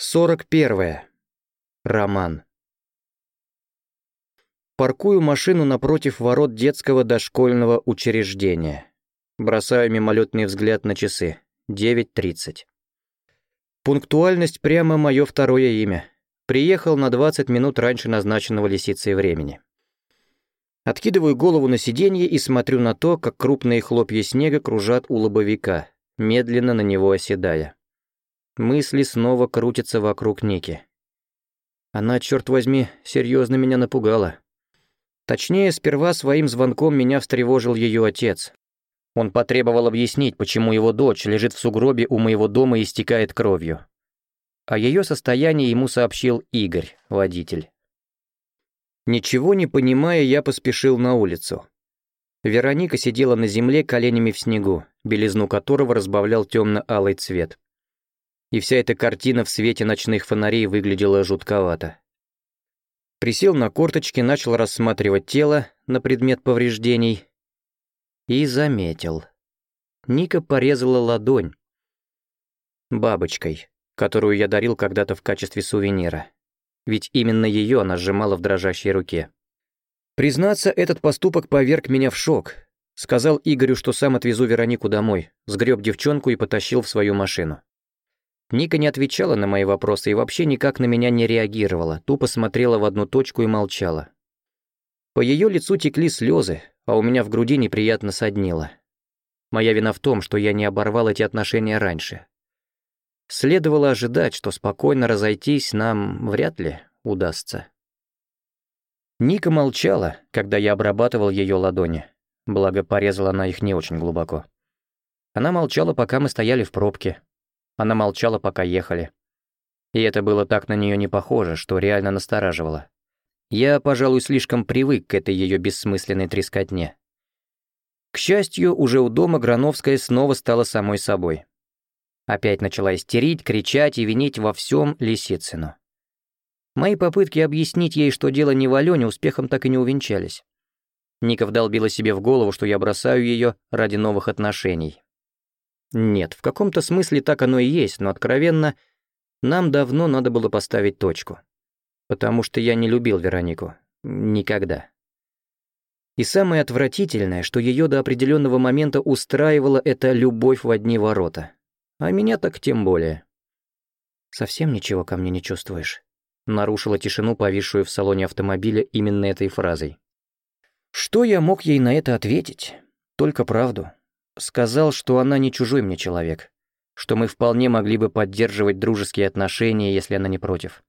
Сорок первое. Роман. Паркую машину напротив ворот детского дошкольного учреждения. Бросаю мимолетный взгляд на часы. 9.30. Пунктуальность прямо мое второе имя. Приехал на 20 минут раньше назначенного лисицей времени. Откидываю голову на сиденье и смотрю на то, как крупные хлопья снега кружат у лобовика, медленно на него оседая. Мысли снова крутятся вокруг Ники. Она, черт возьми, серьезно меня напугала. Точнее, сперва своим звонком меня встревожил ее отец. Он потребовал объяснить, почему его дочь лежит в сугробе у моего дома и истекает кровью. О ее состоянии ему сообщил Игорь, водитель. Ничего не понимая, я поспешил на улицу. Вероника сидела на земле коленями в снегу, белизну которого разбавлял темно-алый цвет и вся эта картина в свете ночных фонарей выглядела жутковато. Присел на корточки, начал рассматривать тело на предмет повреждений и заметил. Ника порезала ладонь. Бабочкой, которую я дарил когда-то в качестве сувенира. Ведь именно ее она сжимала в дрожащей руке. Признаться, этот поступок поверг меня в шок. Сказал Игорю, что сам отвезу Веронику домой, сгреб девчонку и потащил в свою машину. Ника не отвечала на мои вопросы и вообще никак на меня не реагировала, тупо смотрела в одну точку и молчала. По ее лицу текли слезы, а у меня в груди неприятно соднило. Моя вина в том, что я не оборвал эти отношения раньше. Следовало ожидать, что спокойно разойтись нам вряд ли удастся. Ника молчала, когда я обрабатывал ее ладони, благо порезала она их не очень глубоко. Она молчала, пока мы стояли в пробке, она молчала, пока ехали. И это было так на нее не похоже, что реально настораживало. Я, пожалуй, слишком привык к этой ее бессмысленной трескотне. К счастью, уже у дома Грановская снова стала самой собой. Опять начала истерить, кричать и винить во всем Лисицыну. Мои попытки объяснить ей, что дело не в Алене, успехом так и не увенчались. Ника вдолбила себе в голову, что я бросаю ее ради новых отношений. Нет, в каком-то смысле так оно и есть, но откровенно, нам давно надо было поставить точку. Потому что я не любил Веронику. Никогда. И самое отвратительное, что ее до определенного момента устраивала эта любовь в одни ворота. А меня так тем более. «Совсем ничего ко мне не чувствуешь?» Нарушила тишину, повисшую в салоне автомобиля именно этой фразой. Что я мог ей на это ответить? Только правду. Сказал, что она не чужой мне человек, что мы вполне могли бы поддерживать дружеские отношения, если она не против.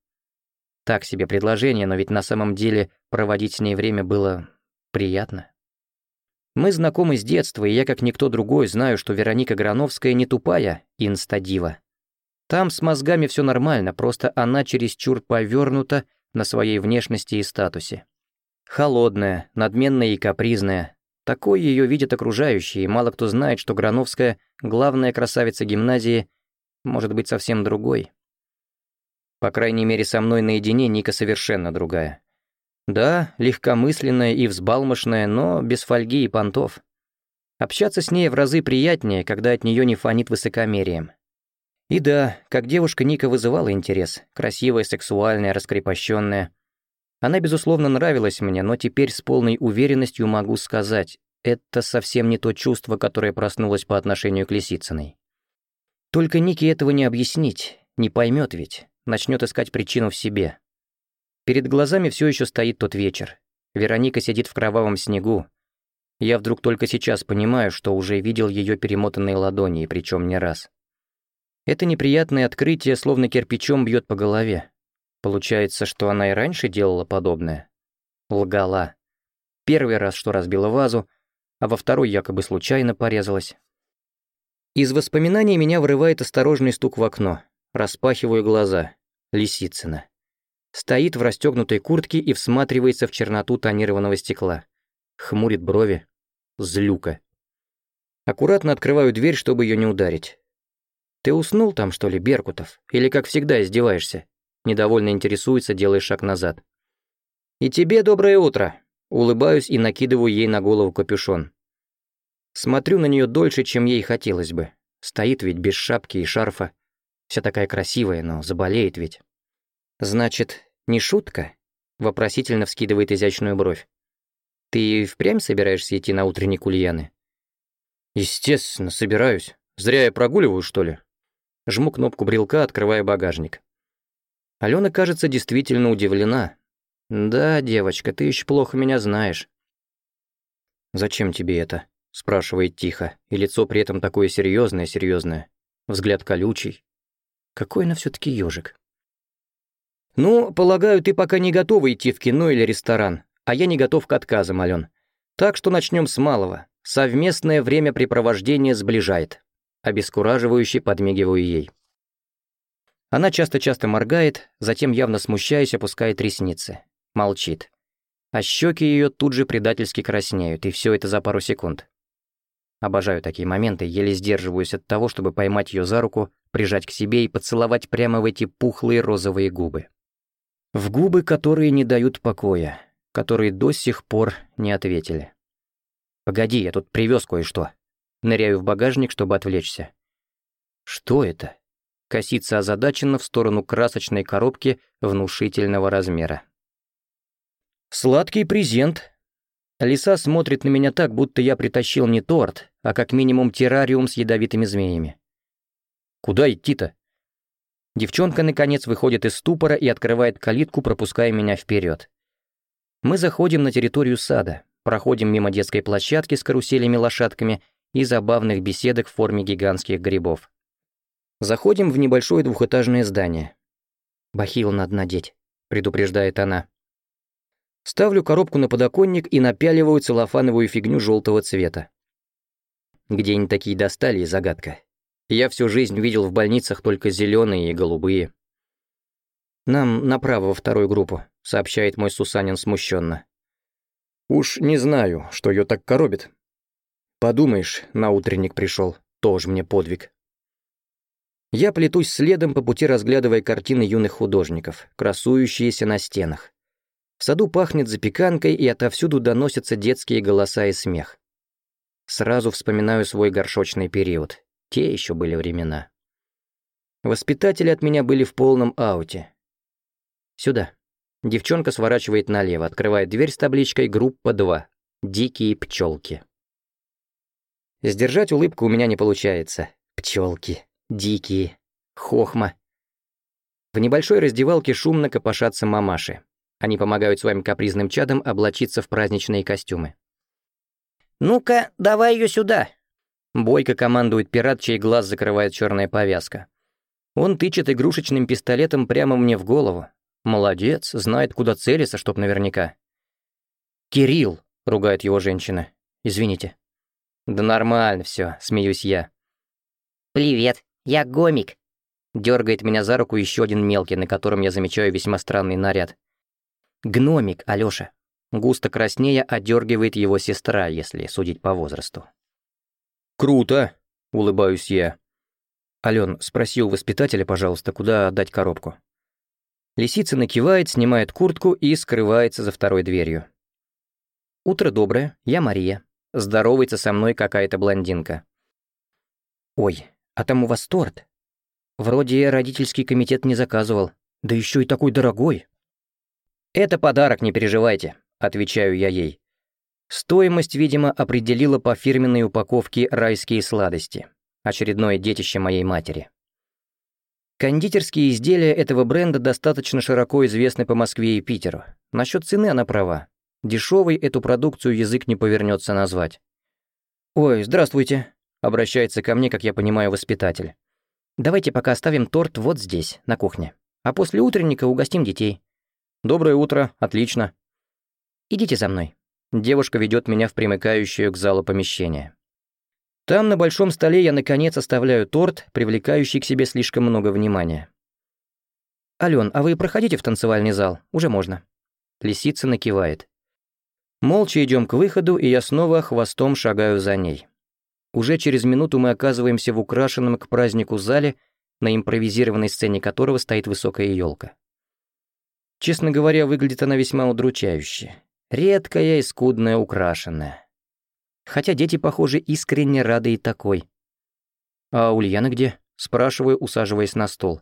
Так себе предложение, но ведь на самом деле проводить с ней время было приятно. Мы знакомы с детства, и я, как никто другой, знаю, что Вероника Грановская не тупая инстадива. Там с мозгами все нормально, просто она чересчур повернута на своей внешности и статусе. Холодная, надменная и капризная, такой ее видят окружающие, мало кто знает, что Грановская, главная красавица гимназии, может быть совсем другой. По крайней мере, со мной наедине Ника совершенно другая. Да, легкомысленная и взбалмошная, но без фольги и понтов. Общаться с ней в разы приятнее, когда от нее не фонит высокомерием. И да, как девушка Ника вызывала интерес, красивая, сексуальная, раскрепощенная. Она, безусловно, нравилась мне, но теперь с полной уверенностью могу сказать, это совсем не то чувство, которое проснулось по отношению к Лисицыной. Только Нике этого не объяснить, не поймет ведь, начнет искать причину в себе. Перед глазами все еще стоит тот вечер. Вероника сидит в кровавом снегу. Я вдруг только сейчас понимаю, что уже видел ее перемотанные ладони, причем не раз. Это неприятное открытие словно кирпичом бьет по голове. Получается, что она и раньше делала подобное? Лгала. Первый раз, что разбила вазу, а во второй якобы случайно порезалась. Из воспоминаний меня вырывает осторожный стук в окно. Распахиваю глаза. Лисицына. Стоит в расстегнутой куртке и всматривается в черноту тонированного стекла. Хмурит брови. Злюка. Аккуратно открываю дверь, чтобы ее не ударить. «Ты уснул там, что ли, Беркутов? Или, как всегда, издеваешься?» Недовольно интересуется, делая шаг назад. «И тебе доброе утро!» Улыбаюсь и накидываю ей на голову капюшон. Смотрю на нее дольше, чем ей хотелось бы. Стоит ведь без шапки и шарфа. Вся такая красивая, но заболеет ведь. Значит, не шутка? Вопросительно вскидывает изящную бровь. Ты впрямь собираешься идти на утренник Ульяны? Естественно, собираюсь. Зря я прогуливаю, что ли? Жму кнопку брелка, открывая багажник. Алена, кажется, действительно удивлена. «Да, девочка, ты еще плохо меня знаешь». «Зачем тебе это?» — спрашивает тихо, и лицо при этом такое серьезное, серьезное, взгляд колючий. Какой она все таки ежик. «Ну, полагаю, ты пока не готова идти в кино или ресторан, а я не готов к отказам, Ален. Так что начнем с малого. Совместное времяпрепровождение сближает». Обескураживающе подмигиваю ей. Она часто-часто моргает, затем, явно смущаясь, опускает ресницы. Молчит. А щеки ее тут же предательски краснеют, и все это за пару секунд. Обожаю такие моменты, еле сдерживаюсь от того, чтобы поймать ее за руку, прижать к себе и поцеловать прямо в эти пухлые розовые губы. В губы, которые не дают покоя, которые до сих пор не ответили. «Погоди, я тут привез кое-что». Ныряю в багажник, чтобы отвлечься. «Что это?» Косится озадаченно в сторону красочной коробки внушительного размера. «Сладкий презент». Лиса смотрит на меня так, будто я притащил не торт, а как минимум террариум с ядовитыми змеями. «Куда идти-то?» Девчонка, наконец, выходит из ступора и открывает калитку, пропуская меня вперед. Мы заходим на территорию сада, проходим мимо детской площадки с каруселями-лошадками и забавных беседок в форме гигантских грибов. Заходим в небольшое двухэтажное здание. «Бахил надо надеть», — предупреждает она. Ставлю коробку на подоконник и напяливаю целлофановую фигню желтого цвета. Где они такие достали, загадка. Я всю жизнь видел в больницах только зеленые и голубые. «Нам направо во вторую группу», — сообщает мой Сусанин смущенно. «Уж не знаю, что ее так коробит. Подумаешь, на утренник пришел, тоже мне подвиг». Я плетусь следом по пути, разглядывая картины юных художников, красующиеся на стенах. В саду пахнет запеканкой, и отовсюду доносятся детские голоса и смех. Сразу вспоминаю свой горшочный период. Те еще были времена. Воспитатели от меня были в полном ауте. Сюда. Девчонка сворачивает налево, открывает дверь с табличкой «Группа 2. Дикие пчелки. Сдержать улыбку у меня не получается. Пчелки, дикие, хохма. В небольшой раздевалке шумно копошатся мамаши. Они помогают своим капризным чадам облачиться в праздничные костюмы. «Ну-ка, давай ее сюда!» Бойко командует пират, чей глаз закрывает черная повязка. Он тычет игрушечным пистолетом прямо мне в голову. Молодец, знает, куда целиться, чтоб наверняка. «Кирилл!» — ругает его женщина. «Извините». «Да нормально все, смеюсь я. «Привет, я гомик», — дергает меня за руку еще один мелкий, на котором я замечаю весьма странный наряд. Гномик, Алёша. Густо краснея одергивает его сестра, если судить по возрасту. «Круто!» — улыбаюсь я. «Алён, спроси у воспитателя, пожалуйста, куда отдать коробку». Лисица накивает, снимает куртку и скрывается за второй дверью. «Утро доброе, я Мария. Здоровается со мной какая-то блондинка». «Ой, а там у вас торт?» «Вроде родительский комитет не заказывал. Да еще и такой дорогой». «Это подарок, не переживайте», — отвечаю я ей. Стоимость, видимо, определила по фирменной упаковке «Райские сладости», очередное детище моей матери. Кондитерские изделия этого бренда достаточно широко известны по Москве и Питеру. Насчет цены она права. Дешевой эту продукцию язык не повернется назвать. «Ой, здравствуйте», — обращается ко мне, как я понимаю, воспитатель. «Давайте пока оставим торт вот здесь, на кухне, а после утренника угостим детей. «Доброе утро, отлично». «Идите за мной». Девушка ведет меня в примыкающее к залу помещение. Там на большом столе я наконец оставляю торт, привлекающий к себе слишком много внимания. «Алён, а вы проходите в танцевальный зал? Уже можно». Лисица накивает. Молча идем к выходу, и я снова хвостом шагаю за ней. Уже через минуту мы оказываемся в украшенном к празднику зале, на импровизированной сцене которого стоит высокая елка. Честно говоря, выглядит она весьма удручающе. Редкая и скудная украшенная. Хотя дети, похоже, искренне рады и такой. «А Ульяна где?» — Спрашиваю, усаживаясь на стул.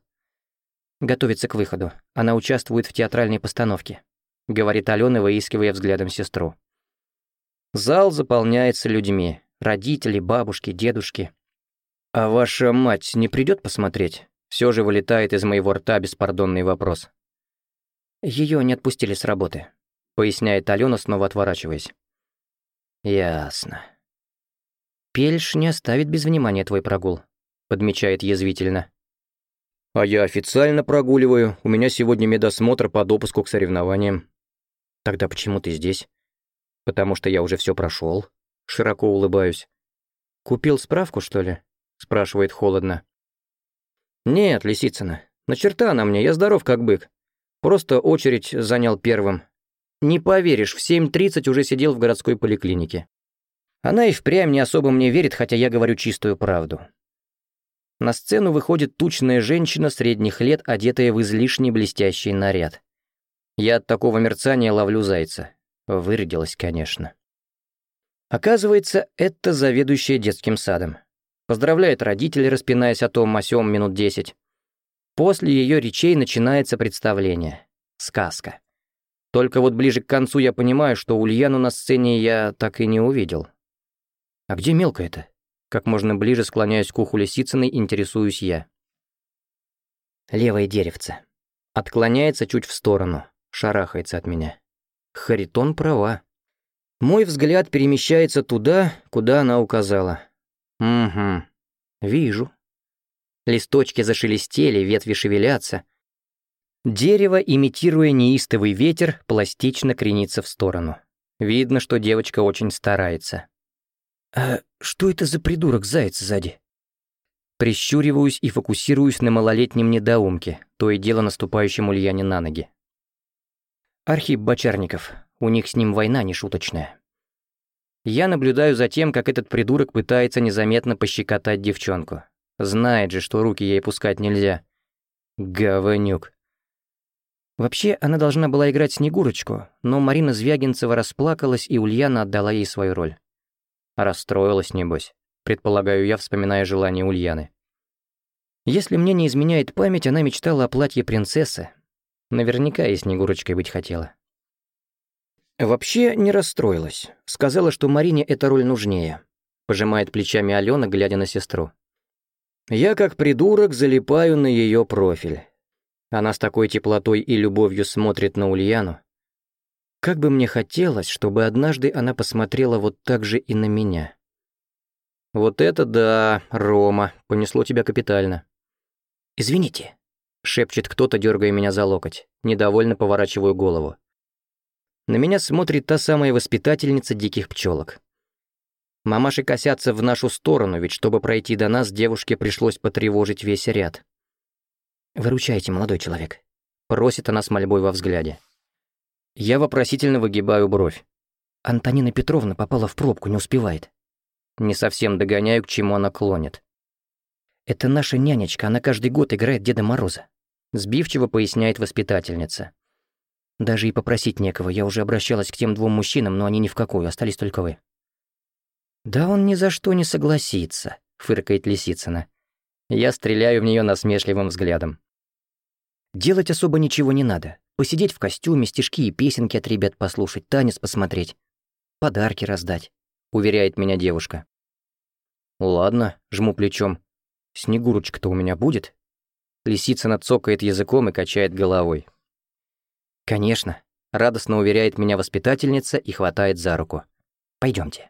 Готовится к выходу. Она участвует в театральной постановке. Говорит Алена, выискивая взглядом сестру. Зал заполняется людьми. Родители, бабушки, дедушки. «А ваша мать не придет посмотреть?» Все же вылетает из моего рта беспардонный вопрос. Ее не отпустили с работы, поясняет Алена, снова отворачиваясь. Ясно. Пельш не оставит без внимания твой прогул, подмечает язвительно. А я официально прогуливаю, у меня сегодня медосмотр по допуску к соревнованиям. Тогда почему ты здесь? Потому что я уже все прошел. Широко улыбаюсь. Купил справку, что ли? спрашивает холодно. Нет, Лисицына, на черта она мне, я здоров как бык. Просто очередь занял первым. Не поверишь, в 7.30 уже сидел в городской поликлинике. Она и впрямь не особо мне верит, хотя я говорю чистую правду. На сцену выходит тучная женщина средних лет, одетая в излишне блестящий наряд. Я от такого мерцания ловлю зайца. Вырядилась, конечно. Оказывается, это заведующая детским садом. Поздравляет родителей, распинаясь о том о сём минут десять. После ее речей начинается представление. Сказка. Только вот ближе к концу я понимаю, что Ульяну на сцене я так и не увидел. А где мелкая-то? Как можно ближе склоняюсь к уху Лисицыной, интересуюсь я. Левое деревце. Отклоняется чуть в сторону, шарахается от меня. Харитон права. Мой взгляд перемещается туда, куда она указала. Угу. Вижу. Листочки зашелестели, ветви шевелятся. Дерево, имитируя неистовый ветер, пластично кренится в сторону. Видно, что девочка очень старается. «А что это за придурок-заяц сзади?» Прищуриваюсь и фокусируюсь на малолетнем недоумке, то и дело наступающем Ульяне на ноги. Архип Бочарников, у них с ним война нешуточная. Я наблюдаю за тем, как этот придурок пытается незаметно пощекотать девчонку. Знает же, что руки ей пускать нельзя. Говнюк. Вообще, она должна была играть Снегурочку, но Марина Звягинцева расплакалась, и Ульяна отдала ей свою роль. Расстроилась, небось, предполагаю я, вспоминая желание Ульяны. Если мне не изменяет память, она мечтала о платье принцессы. Наверняка и Снегурочкой быть хотела. Вообще не расстроилась. Сказала, что Марине эта роль нужнее. Пожимает плечами Алена, глядя на сестру. Я, как придурок, залипаю на ее профиль. Она с такой теплотой и любовью смотрит на Ульяну. Как бы мне хотелось, чтобы однажды она посмотрела вот так же и на меня. Вот это да, Рома, понесло тебя капитально. «Извините», — шепчет кто-то, дергая меня за локоть. Недовольно поворачиваю голову. На меня смотрит та самая воспитательница диких пчелок. Мамаши косятся в нашу сторону, ведь чтобы пройти до нас, девушке пришлось потревожить весь ряд. «Выручайте, молодой человек», — просит она с мольбой во взгляде. Я вопросительно выгибаю бровь. Антонина Петровна попала в пробку, не успевает. Не совсем догоняю, к чему она клонит. «Это наша нянечка, она каждый год играет Деда Мороза», — сбивчиво поясняет воспитательница. «Даже и попросить некого, я уже обращалась к тем двум мужчинам, но они ни в какую, остались только вы». «Да он ни за что не согласится», — фыркает Лисицына. Я стреляю в нее насмешливым взглядом. Делать особо ничего не надо. Посидеть в костюме, стишки и песенки от ребят послушать, танец посмотреть. Подарки раздать, уверяет меня девушка. Ладно, жму плечом. Снегурочка-то у меня будет? Лисицына цокает языком и качает головой. Конечно, радостно уверяет меня воспитательница и хватает за руку. Пойдемте.